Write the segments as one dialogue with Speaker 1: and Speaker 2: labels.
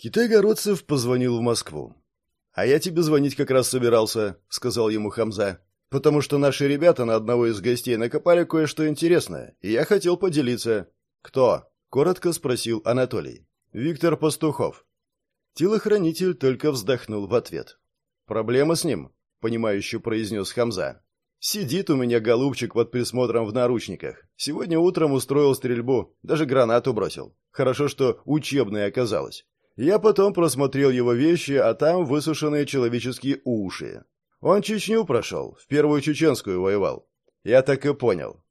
Speaker 1: Китай-городцев позвонил в Москву. «А я тебе звонить как раз собирался», — сказал ему Хамза. «Потому что наши ребята на одного из гостей накопали кое-что интересное, и я хотел поделиться». «Кто?» — коротко спросил Анатолий. «Виктор Пастухов». Телохранитель только вздохнул в ответ. «Проблема с ним?» — понимающе произнес Хамза. «Сидит у меня голубчик под присмотром в наручниках. Сегодня утром устроил стрельбу, даже гранату бросил. Хорошо, что учебная оказалась. Я потом просмотрел его вещи, а там высушенные человеческие уши. Он Чечню прошел, в первую чеченскую воевал. Я так и понял.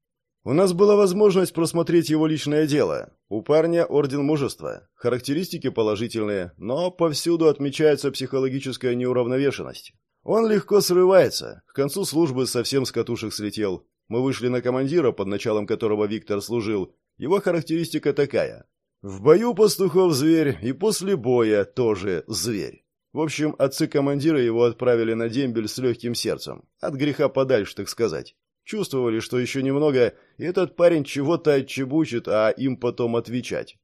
Speaker 1: У нас была возможность просмотреть его личное дело. У парня орден мужества. Характеристики положительные, но повсюду отмечается психологическая неуравновешенность. Он легко срывается. К концу службы совсем с катушек слетел. Мы вышли на командира, под началом которого Виктор служил. Его характеристика такая. В бою пастухов зверь, и после боя тоже зверь. В общем, отцы командира его отправили на дембель с легким сердцем. От греха подальше, так сказать. Чувствовали, что еще немного, и этот парень чего-то отчебучит, а им потом отвечать.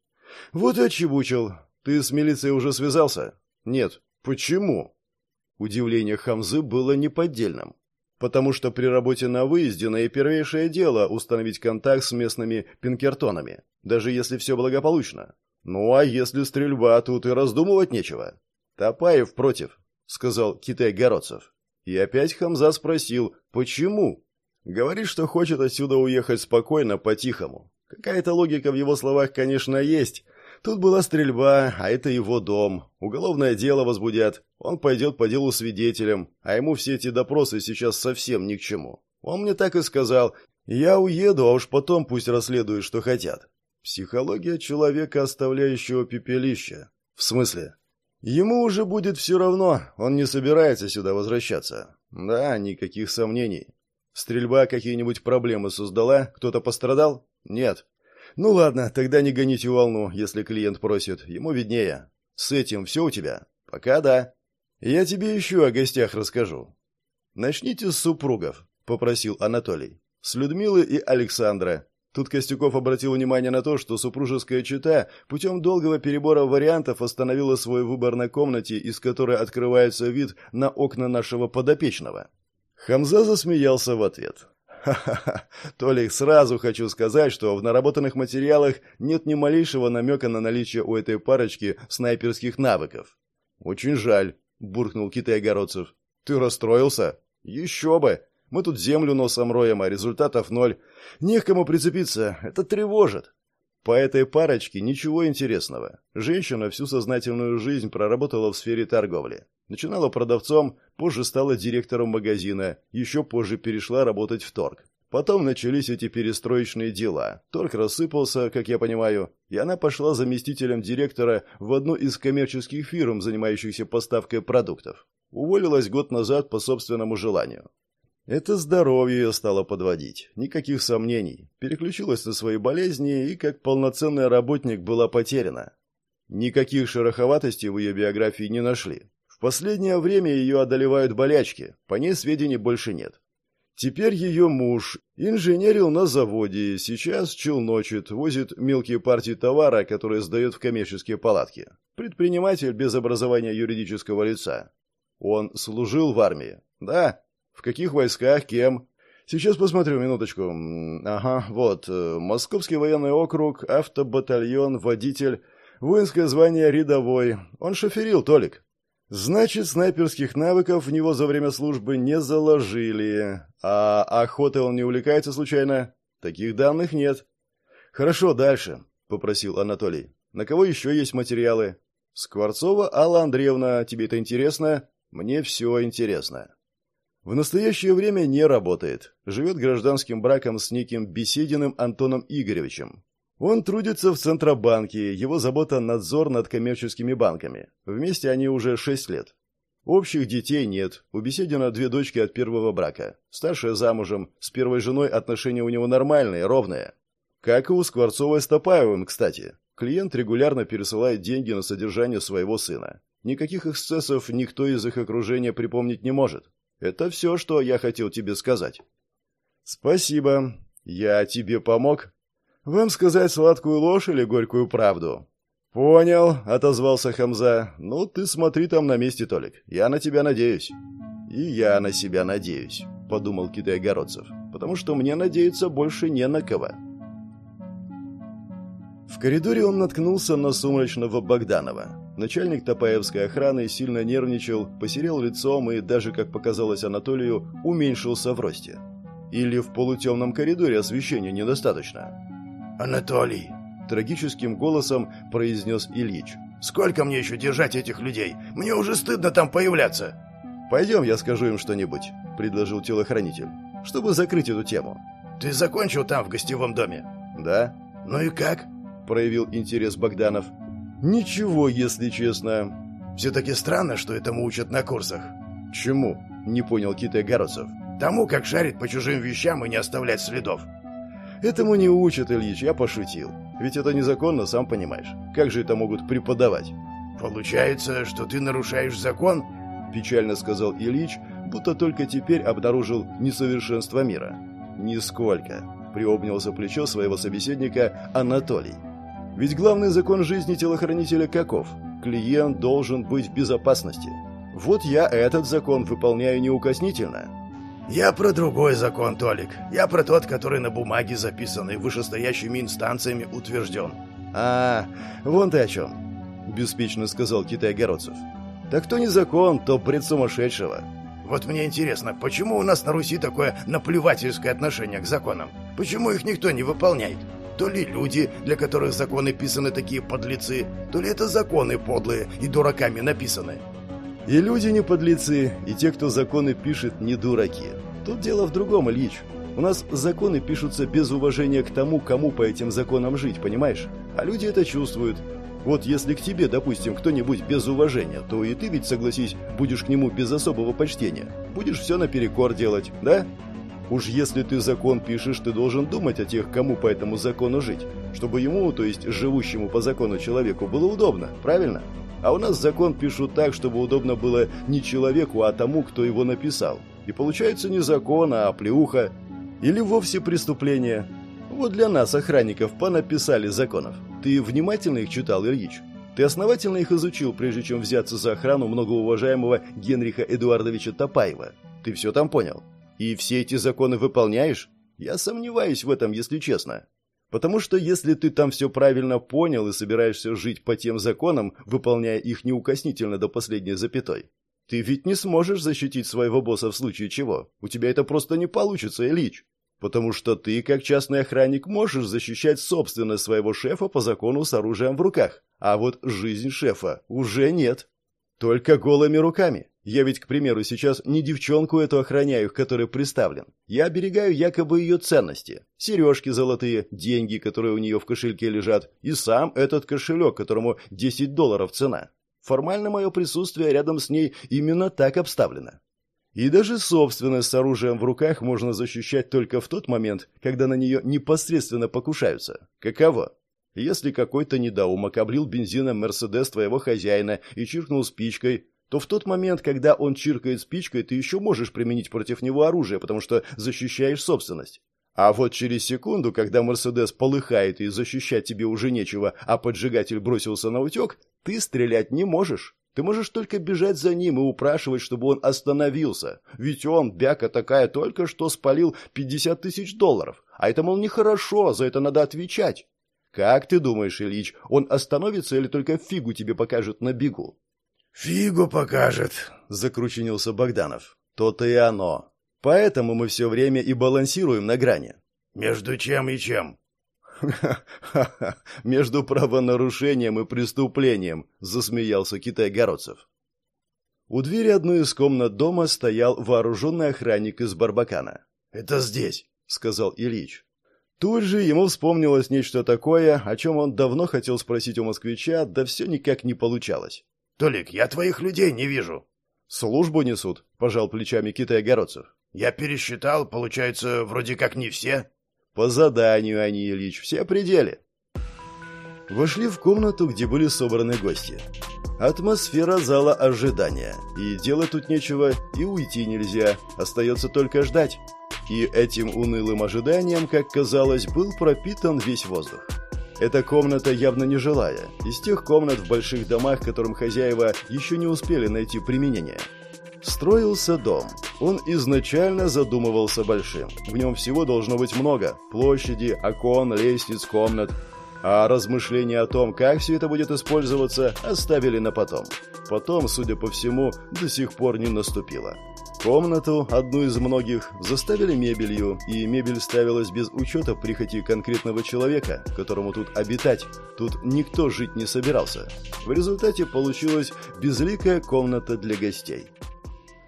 Speaker 1: Вот и отчебучил. Ты с милицией уже связался? Нет. Почему? Удивление Хамзы было неподдельным потому что при работе на выезде наипервейшее дело установить контакт с местными пинкертонами, даже если все благополучно. Ну а если стрельба, тут и раздумывать нечего. Топаев против, сказал Китай-Городцев. И опять Хамза спросил, почему? Говорит, что хочет отсюда уехать спокойно, по-тихому. Какая-то логика в его словах, конечно, есть, Тут была стрельба, а это его дом. Уголовное дело возбудят. Он пойдет по делу свидетелем, а ему все эти допросы сейчас совсем ни к чему. Он мне так и сказал. Я уеду, а уж потом пусть расследуют, что хотят. Психология человека, оставляющего пепелище. В смысле? Ему уже будет все равно, он не собирается сюда возвращаться. Да, никаких сомнений. Стрельба какие-нибудь проблемы создала? Кто-то пострадал? Нет. «Ну ладно, тогда не гоните волну, если клиент просит. Ему виднее. С этим все у тебя?» «Пока да. Я тебе еще о гостях расскажу». «Начните с супругов», — попросил Анатолий. «С Людмилы и Александра. Тут Костюков обратил внимание на то, что супружеская чита путем долгого перебора вариантов остановила свой выбор на комнате, из которой открывается вид на окна нашего подопечного. Хамза засмеялся в ответ. Ха-ха-ха. Толик, сразу хочу сказать, что в наработанных материалах нет ни малейшего намека на наличие у этой парочки снайперских навыков. Очень жаль, буркнул Китай-Огородцев. Ты расстроился? Еще бы. Мы тут землю носом роем, а результатов ноль. Не к кому прицепиться. Это тревожит. По этой парочке ничего интересного. Женщина всю сознательную жизнь проработала в сфере торговли. Начинала продавцом, позже стала директором магазина, еще позже перешла работать в торг. Потом начались эти перестроечные дела. Торг рассыпался, как я понимаю, и она пошла заместителем директора в одну из коммерческих фирм, занимающихся поставкой продуктов. Уволилась год назад по собственному желанию. Это здоровье ее стало подводить, никаких сомнений. Переключилась на свои болезни и как полноценный работник была потеряна. Никаких шероховатостей в ее биографии не нашли. Последнее время ее одолевают болячки, по ней сведений больше нет. Теперь ее муж инженерил на заводе, сейчас челночит, возит мелкие партии товара, которые сдает в коммерческие палатки. Предприниматель без образования юридического лица. Он служил в армии. Да, в каких войсках, кем? Сейчас посмотрю, минуточку. Ага, вот. Э, Московский военный округ, автобатальон, водитель, воинское звание рядовой. Он шоферил, Толик. Значит, снайперских навыков в него за время службы не заложили. А охотой он не увлекается случайно? Таких данных нет. Хорошо, дальше, попросил Анатолий. На кого еще есть материалы? Скворцова Алла Андреевна, тебе это интересно? Мне все интересно. В настоящее время не работает. Живет гражданским браком с неким Бесединым Антоном Игоревичем. Он трудится в Центробанке, его забота – надзор над коммерческими банками. Вместе они уже шесть лет. Общих детей нет. У Беседина две дочки от первого брака. Старшая замужем, с первой женой отношения у него нормальные, ровные. Как и у Скворцовой с Топаевым, кстати. Клиент регулярно пересылает деньги на содержание своего сына. Никаких эксцессов никто из их окружения припомнить не может. Это все, что я хотел тебе сказать. Спасибо. Я тебе помог. Вам сказать сладкую ложь или горькую правду? «Понял», — отозвался Хамза. «Ну, ты смотри там на месте, Толик. Я на тебя надеюсь». «И я на себя надеюсь», — подумал Китай-Городцев. «Потому что мне надеяться больше не на кого». В коридоре он наткнулся на сумрачного Богданова. Начальник Топаевской охраны сильно нервничал, посерел лицом и, даже, как показалось Анатолию, уменьшился в росте. Или в полутемном коридоре освещения недостаточно.
Speaker 2: «Анатолий!» – трагическим голосом произнес Ильич. «Сколько мне еще держать этих людей? Мне уже стыдно там появляться!»
Speaker 1: «Пойдем, я скажу им что-нибудь», – предложил телохранитель, – «чтобы закрыть эту тему».
Speaker 2: «Ты закончил там, в гостевом доме?»
Speaker 1: «Да».
Speaker 2: «Ну и как?»
Speaker 1: – проявил интерес Богданов. «Ничего, если честно».
Speaker 2: «Все-таки странно, что этому учат на курсах».
Speaker 1: «Чему?» – не понял Китай Городцев.
Speaker 2: «Тому, как шарить по чужим вещам и не оставлять следов».
Speaker 1: «Этому не учат, Ильич, я пошутил. Ведь это незаконно, сам понимаешь. Как же это могут преподавать?»
Speaker 2: «Получается, что ты нарушаешь закон?»
Speaker 1: – печально сказал Ильич, будто только теперь обнаружил несовершенство мира. «Нисколько», – приобнял за плечо своего собеседника Анатолий. «Ведь главный закон жизни телохранителя каков? Клиент должен быть в безопасности. Вот я этот закон выполняю неукоснительно».
Speaker 2: «Я про другой закон, Толик. Я про тот, который на бумаге записан и вышестоящими инстанциями утвержден».
Speaker 1: «А, вон ты о чем», – беспечно сказал Китай-Городцев. «Так то не закон, то бред сумасшедшего».
Speaker 2: «Вот мне интересно, почему у нас на Руси такое наплевательское отношение к законам? Почему их никто не выполняет? То ли люди, для которых законы писаны такие подлецы, то ли это законы подлые и дураками написаны?»
Speaker 1: И люди не подлецы, и те, кто законы пишет, не дураки. Тут дело в другом, Ильич. У нас законы пишутся без уважения к тому, кому по этим законам жить, понимаешь? А люди это чувствуют. Вот если к тебе, допустим, кто-нибудь без уважения, то и ты ведь, согласись, будешь к нему без особого почтения. Будешь все наперекор делать, да? Уж если ты закон пишешь, ты должен думать о тех, кому по этому закону жить. Чтобы ему, то есть живущему по закону человеку, было удобно, правильно? А у нас закон пишут так, чтобы удобно было не человеку, а тому, кто его написал. И получается не закон, а плеуха. Или вовсе преступление. Вот для нас, охранников, понаписали законов. Ты внимательно их читал, Ильич? Ты основательно их изучил, прежде чем взяться за охрану многоуважаемого Генриха Эдуардовича Топаева? Ты все там понял? И все эти законы выполняешь? Я сомневаюсь в этом, если честно. Потому что если ты там все правильно понял и собираешься жить по тем законам, выполняя их неукоснительно до последней запятой, ты ведь не сможешь защитить своего босса в случае чего. У тебя это просто не получится, Ильич. Потому что ты, как частный охранник, можешь защищать собственность своего шефа по закону с оружием в руках. А вот жизнь шефа уже нет. Только голыми руками. Я ведь, к примеру, сейчас не девчонку эту охраняю, к которой приставлен. Я оберегаю якобы ее ценности. Сережки золотые, деньги, которые у нее в кошельке лежат, и сам этот кошелек, которому 10 долларов цена. Формально мое присутствие рядом с ней именно так обставлено. И даже собственность с оружием в руках можно защищать только в тот момент, когда на нее непосредственно покушаются. Каково? Если какой-то недоумок облил бензином Мерседес твоего хозяина и чиркнул спичкой, то в тот момент, когда он чиркает спичкой, ты еще можешь применить против него оружие, потому что защищаешь собственность. А вот через секунду, когда Мерседес полыхает и защищать тебе уже нечего, а поджигатель бросился на утек, ты стрелять не можешь. Ты можешь только бежать за ним и упрашивать, чтобы он остановился. Ведь он, бяка такая, только что спалил 50 тысяч долларов. А это, мол, нехорошо, за это надо отвечать. Как ты думаешь, Ильич, он остановится или только фигу тебе покажет на бегу?
Speaker 2: «Фигу покажет», —
Speaker 1: закрученился Богданов. «То-то и оно. Поэтому мы все время и балансируем на грани».
Speaker 2: «Между чем и чем?»
Speaker 1: «Ха-ха-ха! Между правонарушением и преступлением!» — засмеялся Китай-Городцев. У двери одной из комнат дома стоял вооруженный охранник из Барбакана.
Speaker 2: «Это здесь», — сказал Ильич.
Speaker 1: Тут же ему вспомнилось нечто такое, о чем он давно хотел спросить у москвича, да все никак не получалось.
Speaker 2: «Толик, я твоих людей не вижу».
Speaker 1: «Службу несут», — пожал плечами Китай-Городцев.
Speaker 2: «Я пересчитал, получается, вроде как не все».
Speaker 1: «По заданию они, Ильич, все пределе». Вошли в комнату, где были собраны гости. Атмосфера зала ожидания. И делать тут нечего, и уйти нельзя. Остается только ждать. И этим унылым ожиданием, как казалось, был пропитан весь воздух. Эта комната явно не жилая, из тех комнат в больших домах, которым хозяева еще не успели найти применение. Строился дом. Он изначально задумывался большим. В нем всего должно быть много. Площади, окон, лестниц, комнат. А размышления о том, как все это будет использоваться, оставили на потом. Потом, судя по всему, до сих пор не наступило. Комнату, одну из многих, заставили мебелью, и мебель ставилась без учета прихоти конкретного человека, которому тут обитать. Тут никто жить не собирался. В результате получилась безликая комната для гостей.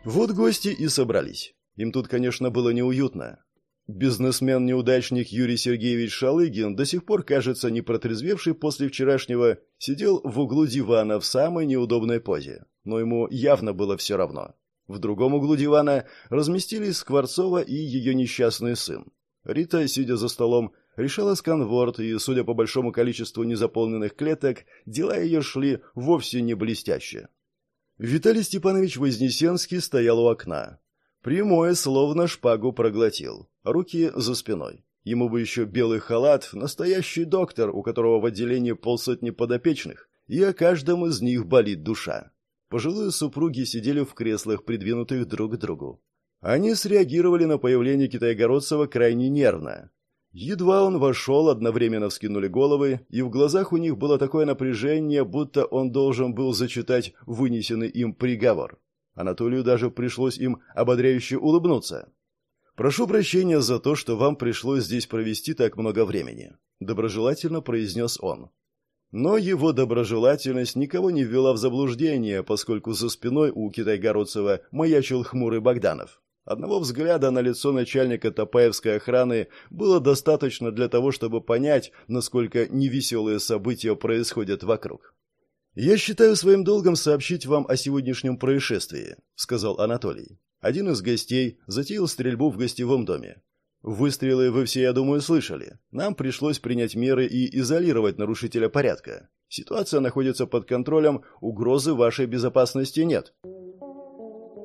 Speaker 1: Вот гости и собрались. Им тут, конечно, было неуютно. Бизнесмен-неудачник Юрий Сергеевич Шалыгин, до сих пор, кажется, не протрезвевший после вчерашнего, сидел в углу дивана в самой неудобной позе. Но ему явно было все равно. В другом углу дивана разместились Скворцова и ее несчастный сын. Рита, сидя за столом, решала сканворд, и, судя по большому количеству незаполненных клеток, дела ее шли вовсе не блестяще. Виталий Степанович Вознесенский стоял у окна. Прямое, словно шпагу проглотил. Руки за спиной. Ему бы еще белый халат, настоящий доктор, у которого в отделении полсотни подопечных, и о каждом из них болит душа. Пожилые супруги сидели в креслах, придвинутых друг к другу. Они среагировали на появление Китайгородцева крайне нервно. Едва он вошел, одновременно вскинули головы, и в глазах у них было такое напряжение, будто он должен был зачитать вынесенный им приговор. Анатолию даже пришлось им ободряюще улыбнуться. «Прошу прощения за то, что вам пришлось здесь провести так много времени», — доброжелательно произнес он. Но его доброжелательность никого не ввела в заблуждение, поскольку за спиной у Китайгородцева маячил хмурый Богданов. Одного взгляда на лицо начальника Топаевской охраны было достаточно для того, чтобы понять, насколько невеселые события происходят вокруг. «Я считаю своим долгом сообщить вам о сегодняшнем происшествии», — сказал Анатолий. Один из гостей затеял стрельбу в гостевом доме. Выстрелы вы все, я думаю, слышали. Нам пришлось принять меры и изолировать нарушителя порядка. Ситуация находится под контролем, угрозы вашей безопасности нет.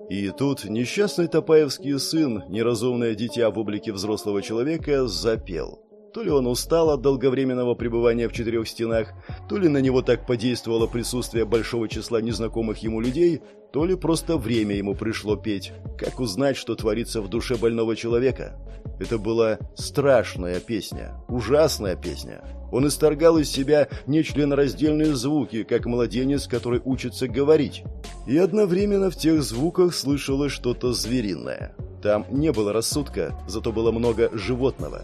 Speaker 1: И тут несчастный Топаевский сын, неразумное дитя в облике взрослого человека, запел. То ли он устал от долговременного пребывания в четырех стенах, то ли на него так подействовало присутствие большого числа незнакомых ему людей, то ли просто время ему пришло петь. Как узнать, что творится в душе больного человека? Это была страшная песня, ужасная песня. Он исторгал из себя нечленораздельные звуки, как младенец, который учится говорить. И одновременно в тех звуках слышалось что-то звериное. Там не было рассудка, зато было много животного.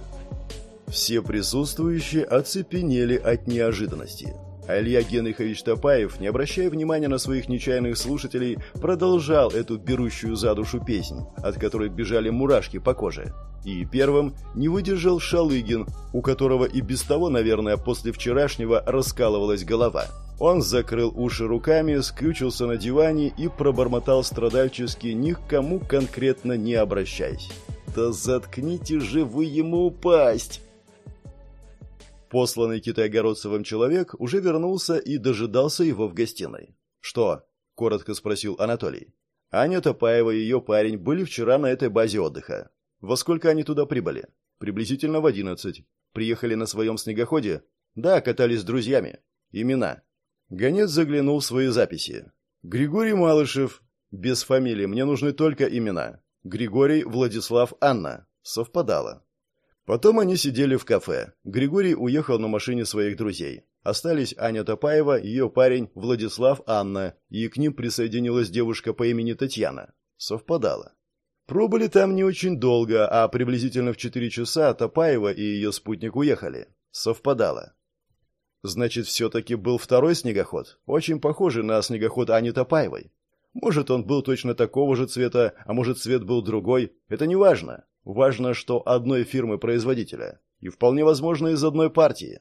Speaker 1: Все присутствующие оцепенели от неожиданности. А Илья Генрихович Топаев, не обращая внимания на своих нечаянных слушателей, продолжал эту берущую за душу песнь, от которой бежали мурашки по коже. И первым не выдержал Шалыгин, у которого и без того, наверное, после вчерашнего раскалывалась голова. Он закрыл уши руками, скрючился на диване и пробормотал страдальчески, ни к кому конкретно не обращаясь. «Да заткните же вы ему пасть!» Посланный Китайгородцевым человек уже вернулся и дожидался его в гостиной. «Что?» – коротко спросил Анатолий. Аня Топаева и ее парень были вчера на этой базе отдыха. Во сколько они туда прибыли? Приблизительно в одиннадцать. Приехали на своем снегоходе? Да, катались с друзьями. Имена. Гонец заглянул в свои записи. Григорий Малышев. Без фамилии, мне нужны только имена. Григорий, Владислав, Анна. Совпадало. Потом они сидели в кафе. Григорий уехал на машине своих друзей. Остались Аня Топаева, ее парень Владислав, Анна, и к ним присоединилась девушка по имени Татьяна. Совпадало. Пробыли там не очень долго, а приблизительно в 4 часа Топаева и ее спутник уехали. Совпадало. Значит, все-таки был второй снегоход, очень похожий на снегоход Ани Топаевой. Может, он был точно такого же цвета, а может, цвет был другой. Это не важно. Важно, что одной фирмы-производителя. И вполне возможно из одной партии.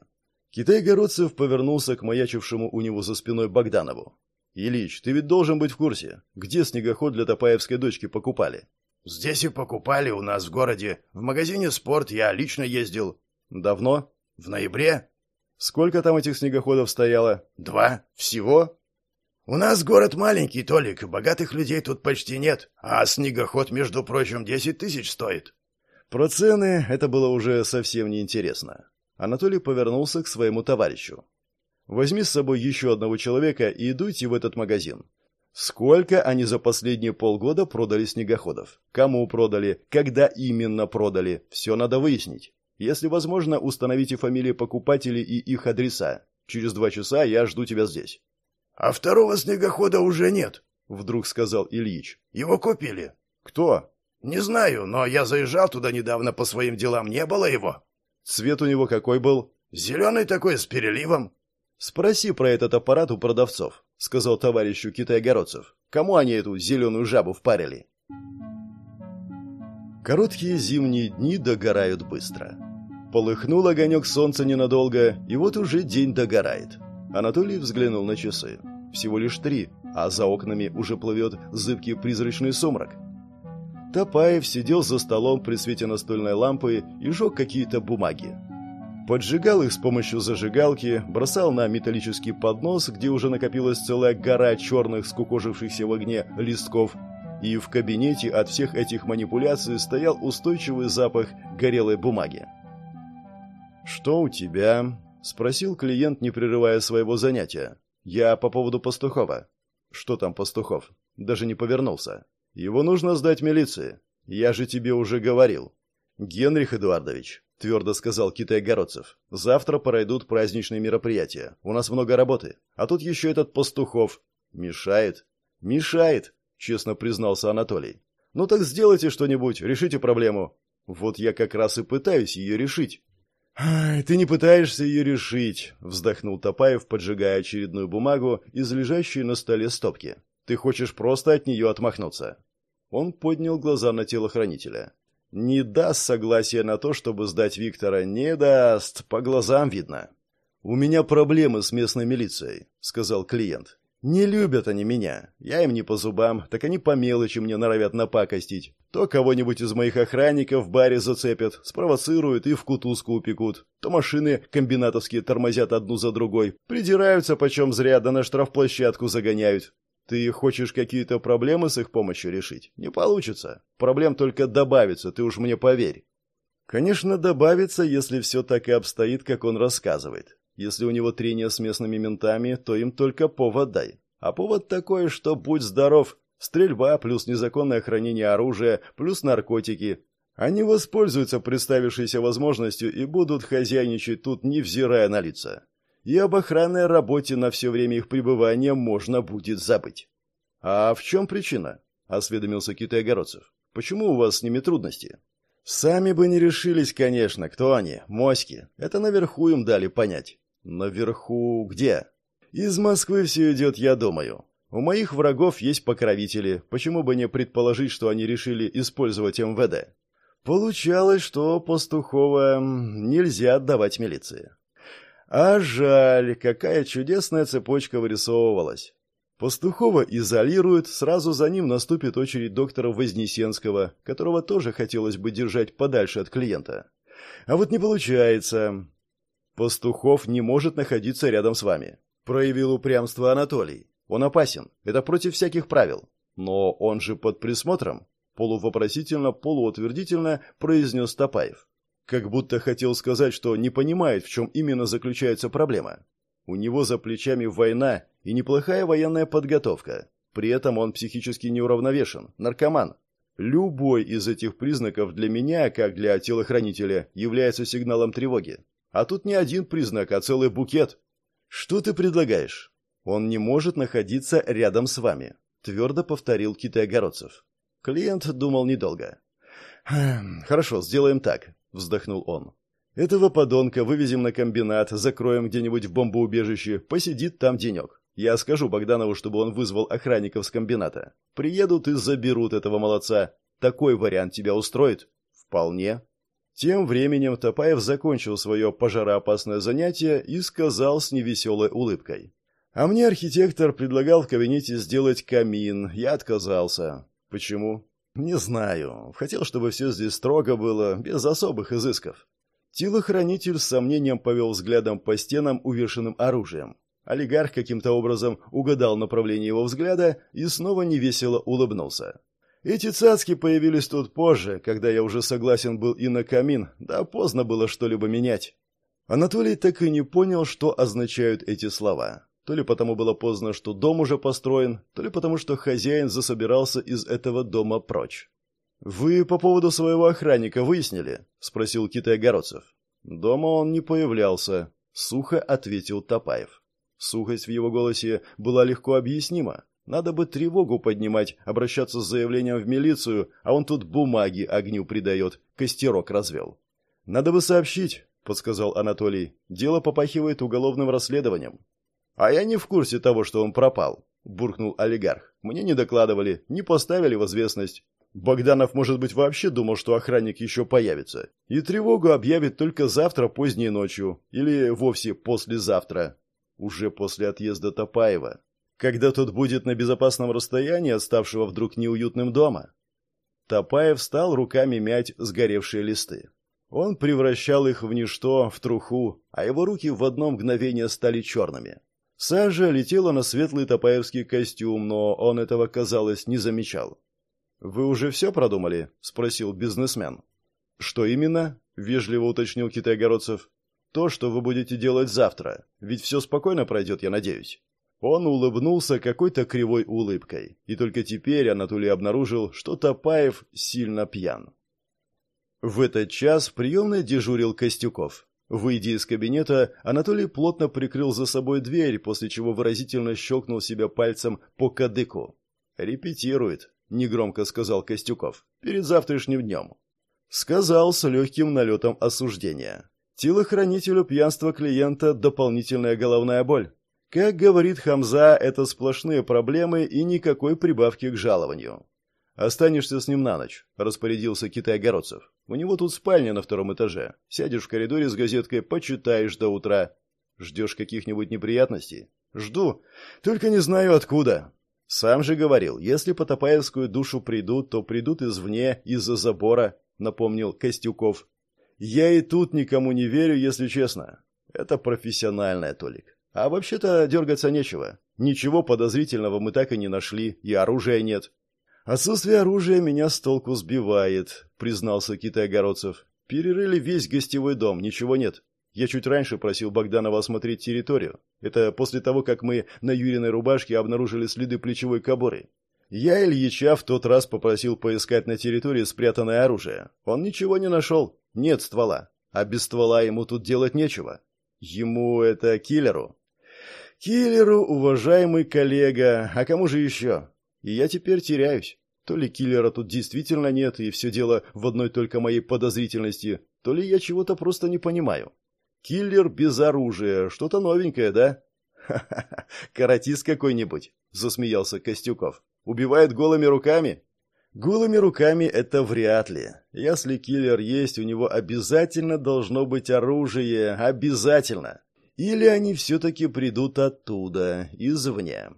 Speaker 1: Китай-городцев повернулся к маячившему у него за спиной Богданову. «Ильич, ты ведь должен быть в курсе, где снегоход для Топаевской дочки покупали?»
Speaker 2: «Здесь и покупали у нас в городе. В магазине «Спорт» я лично ездил».
Speaker 1: «Давно?»
Speaker 2: «В ноябре».
Speaker 1: «Сколько там этих снегоходов стояло?»
Speaker 2: «Два. Всего?» «У нас город маленький, Толик, богатых людей тут почти нет, а снегоход, между прочим, десять тысяч стоит».
Speaker 1: Про цены это было уже совсем неинтересно. Анатолий повернулся к своему товарищу. «Возьми с собой еще одного человека и идуйте в этот магазин. Сколько они за последние полгода продали снегоходов? Кому продали? Когда именно продали? Все надо выяснить. Если возможно, установите фамилии покупателей и их адреса. Через два часа я жду тебя здесь».
Speaker 2: «А второго снегохода уже нет», — вдруг сказал Ильич. «Его купили».
Speaker 1: «Кто?»
Speaker 2: «Не знаю, но я заезжал туда недавно по своим делам. Не было его».
Speaker 1: «Цвет у него какой был?»
Speaker 2: «Зеленый такой, с переливом».
Speaker 1: «Спроси про этот аппарат у продавцов», — сказал товарищу китайгородцев. «Кому они эту зеленую жабу впарили?» Короткие зимние дни догорают быстро. Полыхнул огонек солнца ненадолго, и вот уже день догорает. Анатолий взглянул на часы. Всего лишь три, а за окнами уже плывет зыбкий призрачный сумрак. Топаев сидел за столом при свете настольной лампы и жег какие-то бумаги. Поджигал их с помощью зажигалки, бросал на металлический поднос, где уже накопилась целая гора черных, скукожившихся в огне листков, и в кабинете от всех этих манипуляций стоял устойчивый запах горелой бумаги. «Что у тебя?» — спросил клиент, не прерывая своего занятия. «Я по поводу Пастухова». «Что там Пастухов?» Даже не повернулся. «Его нужно сдать милиции. Я же тебе уже говорил». «Генрих Эдуардович, — твердо сказал Китай-Городцев. «Завтра пройдут праздничные мероприятия. У нас много работы. А тут еще этот Пастухов. Мешает?» «Мешает», — честно признался Анатолий. «Ну так сделайте что-нибудь, решите проблему». «Вот я как раз и пытаюсь ее решить». «Ай, ты не пытаешься ее решить», — вздохнул Топаев, поджигая очередную бумагу из лежащей на столе стопки. «Ты хочешь просто от нее отмахнуться». Он поднял глаза на телохранителя. Не даст согласия на то, чтобы сдать Виктора, не даст, по глазам видно. «У меня проблемы с местной милицией», — сказал клиент. «Не любят они меня. Я им не по зубам, так они по мелочи мне норовят напакостить. То кого-нибудь из моих охранников в баре зацепят, спровоцируют и в кутузку упекут. То машины комбинатовские тормозят одну за другой, придираются почем зря, да на штрафплощадку загоняют. Ты хочешь какие-то проблемы с их помощью решить? Не получится. Проблем только добавится, ты уж мне поверь. Конечно, добавится, если все так и обстоит, как он рассказывает. Если у него трение с местными ментами, то им только повод дай. А повод такой, что будь здоров, стрельба плюс незаконное хранение оружия плюс наркотики. Они воспользуются представившейся возможностью и будут хозяйничать тут, невзирая на лица и об охранной работе на все время их пребывания можно будет забыть. «А в чем причина?» — осведомился Китай-Огородцев. «Почему у вас с ними трудности?» «Сами бы не решились, конечно. Кто они? Моськи. Это наверху им дали понять». «Наверху где?» «Из Москвы все идет, я думаю. У моих врагов есть покровители. Почему бы не предположить, что они решили использовать МВД?» Получалось, что Пастухова нельзя отдавать милиции. А жаль, какая чудесная цепочка вырисовывалась. Пастухова изолируют, сразу за ним наступит очередь доктора Вознесенского, которого тоже хотелось бы держать подальше от клиента. А вот не получается. Пастухов не может находиться рядом с вами. Проявил упрямство Анатолий. Он опасен. Это против всяких правил. Но он же под присмотром. Полувопросительно, полуутвердительно произнес Топаев. Как будто хотел сказать, что не понимает, в чем именно заключается проблема. У него за плечами война и неплохая военная подготовка. При этом он психически неуравновешен, наркоман. Любой из этих признаков для меня, как для телохранителя, является сигналом тревоги. А тут не один признак, а целый букет. Что ты предлагаешь? Он не может находиться рядом с вами, твердо повторил Китай-Огородцев. Клиент думал недолго. «Хм, «Хорошо, сделаем так вздохнул он. Этого подонка вывезем на комбинат, закроем где-нибудь в бомбоубежище, посидит там денек. Я скажу Богданову, чтобы он вызвал охранников с комбината. Приедут и заберут этого молодца. Такой вариант тебя устроит? Вполне. Тем временем Топаев закончил свое пожароопасное занятие и сказал с невеселой улыбкой. «А мне архитектор предлагал в кабинете сделать камин. Я отказался. Почему? «Не знаю. Хотел, чтобы все здесь строго было, без особых изысков». Телохранитель с сомнением повел взглядом по стенам, увешанным оружием. Олигарх каким-то образом угадал направление его взгляда и снова невесело улыбнулся. «Эти цацки появились тут позже, когда я уже согласен был и на камин, да поздно было что-либо менять». Анатолий так и не понял, что означают эти слова. То ли потому было поздно, что дом уже построен, то ли потому, что хозяин засобирался из этого дома прочь. «Вы по поводу своего охранника выяснили?» — спросил Китай Огородцев. «Дома он не появлялся», — сухо ответил Топаев. Сухость в его голосе была легко объяснима. Надо бы тревогу поднимать, обращаться с заявлением в милицию, а он тут бумаги огню придает, костерок развел. «Надо бы сообщить», — подсказал Анатолий. «Дело попахивает уголовным расследованием». «А я не в курсе того, что он пропал», — буркнул олигарх. «Мне не докладывали, не поставили в известность. Богданов, может быть, вообще думал, что охранник еще появится. И тревогу объявит только завтра поздней ночью. Или вовсе послезавтра. Уже после отъезда Топаева. Когда тот будет на безопасном расстоянии от ставшего вдруг неуютным дома. Топаев стал руками мять сгоревшие листы. Он превращал их в ничто, в труху, а его руки в одно мгновение стали черными. Сажа летела на светлый топаевский костюм, но он этого, казалось, не замечал. «Вы уже все продумали?» — спросил бизнесмен. «Что именно?» — вежливо уточнил Китай-Городцев. «То, что вы будете делать завтра. Ведь все спокойно пройдет, я надеюсь». Он улыбнулся какой-то кривой улыбкой, и только теперь Анатолий обнаружил, что Топаев сильно пьян. В этот час в приемной дежурил Костюков. Выйдя из кабинета, Анатолий плотно прикрыл за собой дверь, после чего выразительно щелкнул себя пальцем по кадыку. «Репетирует», — негромко сказал Костюков. «Перед завтрашним днем». Сказал с легким налетом осуждения. Телохранителю пьянства клиента дополнительная головная боль. Как говорит Хамза, это сплошные проблемы и никакой прибавки к жалованию. «Останешься с ним на ночь», — распорядился Китай-Огородцев. «У него тут спальня на втором этаже. Сядешь в коридоре с газеткой, почитаешь до утра. Ждешь каких-нибудь неприятностей?» «Жду. Только не знаю откуда». «Сам же говорил, если по Топаевскую душу придут, то придут извне, из-за забора», — напомнил Костюков. «Я и тут никому не верю, если честно. Это профессиональное, Толик. А вообще-то дергаться нечего. Ничего подозрительного мы так и не нашли, и оружия нет». «Отсутствие оружия меня с толку сбивает», — признался Китай-Огородцев. «Перерыли весь гостевой дом, ничего нет. Я чуть раньше просил Богданова осмотреть территорию. Это после того, как мы на Юриной рубашке обнаружили следы плечевой кобуры. Я Ильича в тот раз попросил поискать на территории спрятанное оружие. Он ничего не нашел. Нет ствола. А без ствола ему тут делать нечего. Ему это киллеру. Киллеру, уважаемый коллега. А кому же еще? И я теперь теряюсь. То ли киллера тут действительно нет, и все дело в одной только моей подозрительности, то ли я чего-то просто не понимаю. Киллер без оружия. Что-то новенькое, да? Ха-ха-ха. Каратист какой-нибудь, засмеялся Костюков. Убивает голыми руками? Голыми руками это вряд ли. Если киллер есть, у него обязательно должно быть оружие. Обязательно. Или они все-таки придут оттуда, извне.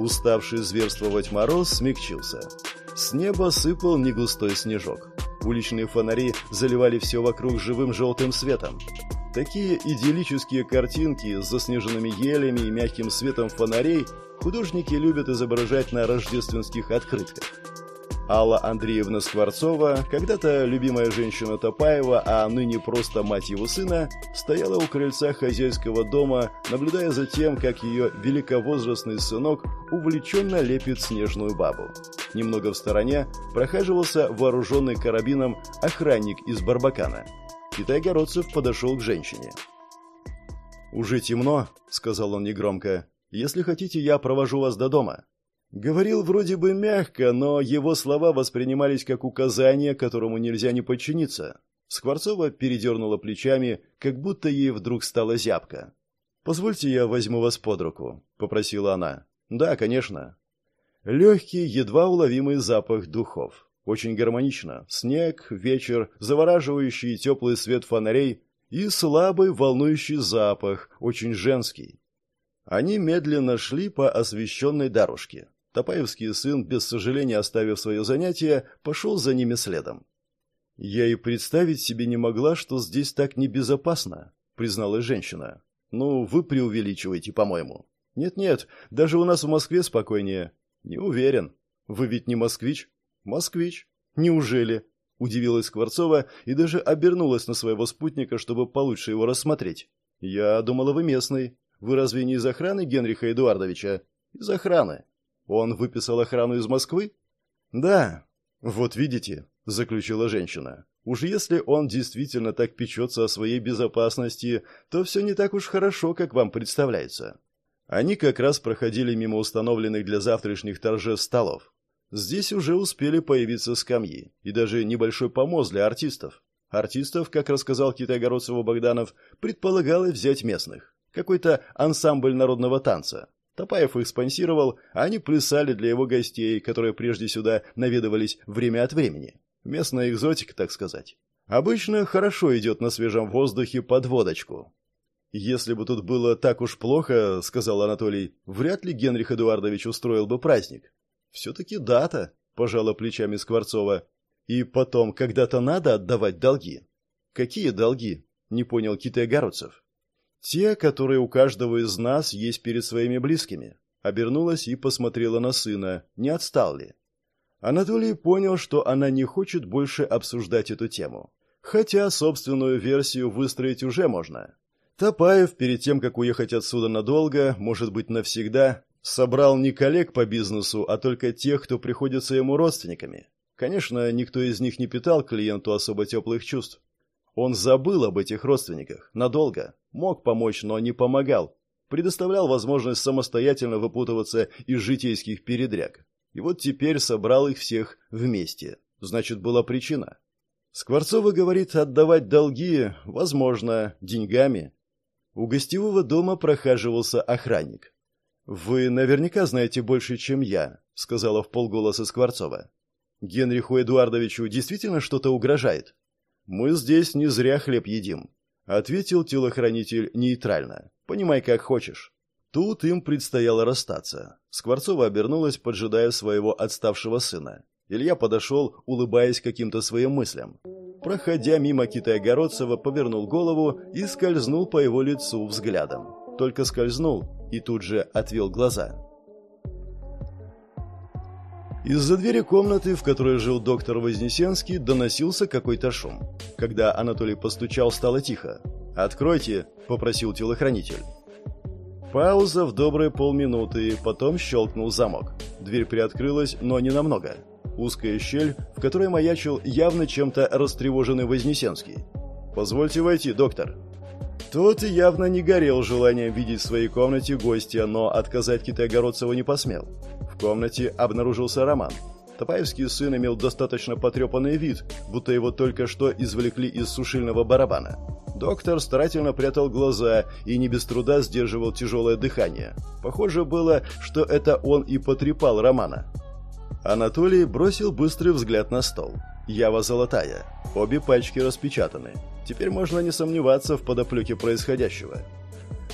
Speaker 1: Уставший зверствовать мороз смягчился. С неба сыпал негустой снежок. Уличные фонари заливали все вокруг живым желтым светом. Такие идиллические картинки с заснеженными елями и мягким светом фонарей художники любят изображать на рождественских открытках. Алла Андреевна Скворцова, когда-то любимая женщина Топаева, а ныне просто мать его сына, стояла у крыльца хозяйского дома, наблюдая за тем, как ее великовозрастный сынок увлеченно лепит снежную бабу. Немного в стороне прохаживался вооруженный карабином охранник из Барбакана. Китай-городцев подошел к женщине. «Уже темно», — сказал он негромко. «Если хотите, я провожу вас до дома». Говорил вроде бы мягко, но его слова воспринимались как указание, которому нельзя не подчиниться. Скворцова передернула плечами, как будто ей вдруг стало зябко. «Позвольте, я возьму вас под руку», — попросила она. «Да, конечно». Легкий, едва уловимый запах духов. Очень гармонично. Снег, вечер, завораживающий теплый свет фонарей и слабый волнующий запах, очень женский. Они медленно шли по освещенной дорожке. Топаевский сын, без сожаления оставив свое занятие, пошел за ними следом. «Я и представить себе не могла, что здесь так небезопасно», — призналась женщина. «Ну, вы преувеличиваете, по-моему». «Нет-нет, даже у нас в Москве спокойнее». «Не уверен. Вы ведь не москвич?» «Москвич. Неужели?» Удивилась Скворцова и даже обернулась на своего спутника, чтобы получше его рассмотреть. «Я думала, вы местный. Вы разве не из охраны Генриха Эдуардовича?» «Из охраны. Он выписал охрану из Москвы?» «Да. Вот видите», — заключила женщина. «Уж если он действительно так печется о своей безопасности, то все не так уж хорошо, как вам представляется». Они как раз проходили мимо установленных для завтрашних торжеств столов. Здесь уже успели появиться скамьи и даже небольшой помост для артистов. Артистов, как рассказал Китайгородцеву Богданов, предполагалось взять местных. Какой-то ансамбль народного танца. Топаев их спонсировал, а они плясали для его гостей, которые прежде сюда наведывались время от времени. Местная экзотика, так сказать. Обычно хорошо идет на свежем воздухе под водочку. «Если бы тут было так уж плохо, — сказал Анатолий, — вряд ли Генрих Эдуардович устроил бы праздник. Все-таки дата, — пожала плечами Скворцова. И потом, когда-то надо отдавать долги. Какие долги? Не понял Китай Городцев. Те, которые у каждого из нас есть перед своими близкими. Обернулась и посмотрела на сына, не отстал ли. Анатолий понял, что она не хочет больше обсуждать эту тему. Хотя собственную версию выстроить уже можно. Топаев, перед тем, как уехать отсюда надолго, может быть навсегда, собрал не коллег по бизнесу, а только тех, кто приходится ему родственниками. Конечно, никто из них не питал клиенту особо теплых чувств. Он забыл об этих родственниках, надолго, мог помочь, но не помогал, предоставлял возможность самостоятельно выпутываться из житейских передряг. И вот теперь собрал их всех вместе. Значит, была причина. Скворцова говорит, отдавать долги, возможно, деньгами, у гостевого дома прохаживался охранник. «Вы наверняка знаете больше, чем я», — сказала в полголоса Скворцова. «Генриху Эдуардовичу действительно что-то угрожает?» «Мы здесь не зря хлеб едим», — ответил телохранитель нейтрально. «Понимай, как хочешь». Тут им предстояло расстаться. Скворцова обернулась, поджидая своего отставшего сына. Илья подошел, улыбаясь каким-то своим мыслям. Проходя мимо Китая-Городцева, повернул голову и скользнул по его лицу взглядом. Только скользнул и тут же отвел глаза. Из-за двери комнаты, в которой жил доктор Вознесенский, доносился какой-то шум. Когда Анатолий постучал, стало тихо. «Откройте», — попросил телохранитель. Пауза в добрые полминуты, потом щелкнул замок. Дверь приоткрылась, но не намного узкая щель, в которой маячил явно чем-то растревоженный Вознесенский. «Позвольте войти, доктор». Тот явно не горел желанием видеть в своей комнате гостя, но отказать Китайгородцеву не посмел. Комнате обнаружился Роман. Топаевский сын имел достаточно потрепанный вид, будто его только что извлекли из сушильного барабана. Доктор старательно прятал глаза и не без труда сдерживал тяжелое дыхание. Похоже было, что это он и потрепал Романа. Анатолий бросил быстрый взгляд на стол. Ява золотая. Обе пачки распечатаны. Теперь можно не сомневаться в подоплеке происходящего.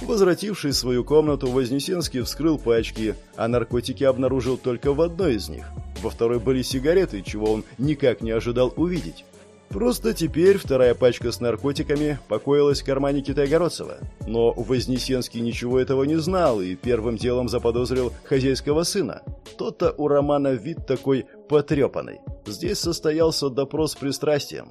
Speaker 1: Возвратившись в свою комнату, Вознесенский вскрыл пачки, а наркотики обнаружил только в одной из них. Во второй были сигареты, чего он никак не ожидал увидеть. Просто теперь вторая пачка с наркотиками покоилась в кармане Китайгородцева. Но Вознесенский ничего этого не знал и первым делом заподозрил хозяйского сына. Тот-то у Романа вид такой потрепанный. Здесь состоялся допрос с пристрастием.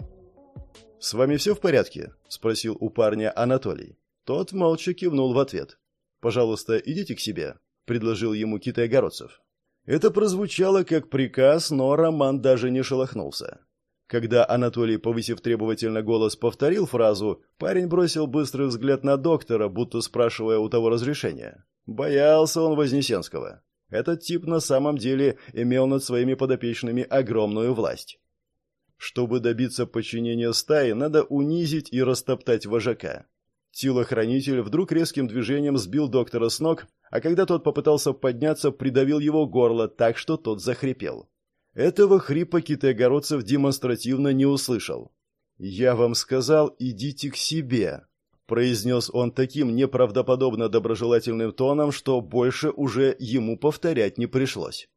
Speaker 1: «С вами все в порядке?» – спросил у парня Анатолий. Тот молча кивнул в ответ. «Пожалуйста, идите к себе», – предложил ему Китайгородцев. Это прозвучало как приказ, но Роман даже не шелохнулся. Когда Анатолий, повысив требовательно голос, повторил фразу, парень бросил быстрый взгляд на доктора, будто спрашивая у того разрешения. Боялся он Вознесенского. Этот тип на самом деле имел над своими подопечными огромную власть. Чтобы добиться подчинения стаи, надо унизить и растоптать вожака. Телохранитель вдруг резким движением сбил доктора с ног, а когда тот попытался подняться, придавил его горло так, что тот захрипел. Этого хрипа китайгородцев демонстративно не услышал. «Я вам сказал, идите к себе», — произнес он таким неправдоподобно доброжелательным тоном, что больше уже ему повторять не пришлось.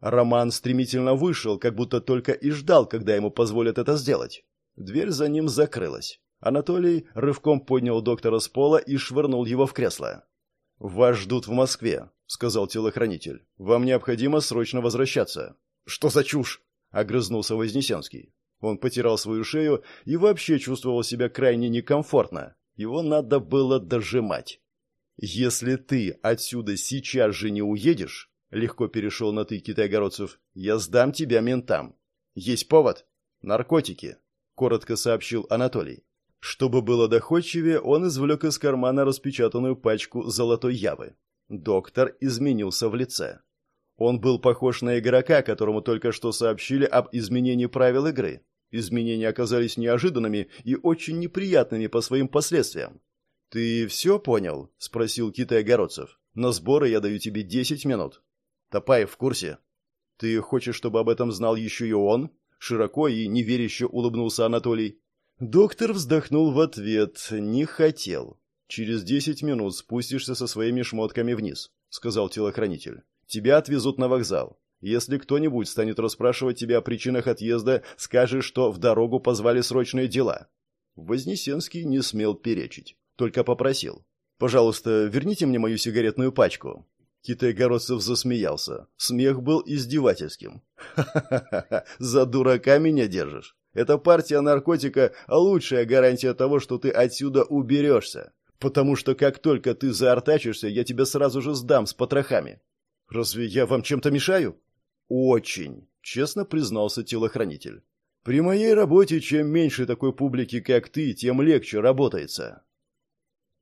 Speaker 1: Роман стремительно вышел, как будто только и ждал, когда ему позволят это сделать. Дверь за ним закрылась. Анатолий рывком поднял доктора с пола и швырнул его в кресло. «Вас ждут в Москве», — сказал телохранитель. «Вам необходимо срочно возвращаться». «Что за чушь?» — огрызнулся Вознесенский. Он потирал свою шею и вообще чувствовал себя крайне некомфортно. Его надо было дожимать. «Если ты отсюда сейчас же не уедешь», — легко перешел на «ты» китайгородцев, — «я сдам тебя ментам». «Есть повод?» «Наркотики», — коротко сообщил Анатолий. Чтобы было доходчивее, он извлек из кармана распечатанную пачку золотой явы. Доктор изменился в лице. Он был похож на игрока, которому только что сообщили об изменении правил игры. Изменения оказались неожиданными и очень неприятными по своим последствиям. «Ты все понял?» – спросил Китай Огородцев. «На сборы я даю тебе десять минут». «Топаев в курсе?» «Ты хочешь, чтобы об этом знал еще и он?» Широко и неверяще улыбнулся Анатолий. Доктор вздохнул в ответ. «Не хотел. Через десять минут спустишься со своими шмотками вниз», — сказал телохранитель. «Тебя отвезут на вокзал. Если кто-нибудь станет расспрашивать тебя о причинах отъезда, скажешь, что в дорогу позвали срочные дела». Вознесенский не смел перечить, только попросил. «Пожалуйста, верните мне мою сигаретную пачку». Китай-городцев засмеялся. Смех был издевательским. «Ха-ха-ха! За дурака меня держишь? Эта партия наркотика – лучшая гарантия того, что ты отсюда уберешься. Потому что как только ты заортачишься, я тебя сразу же сдам с потрохами. Разве я вам чем-то мешаю? Очень, честно признался телохранитель. При моей работе чем меньше такой публики, как ты, тем легче работается.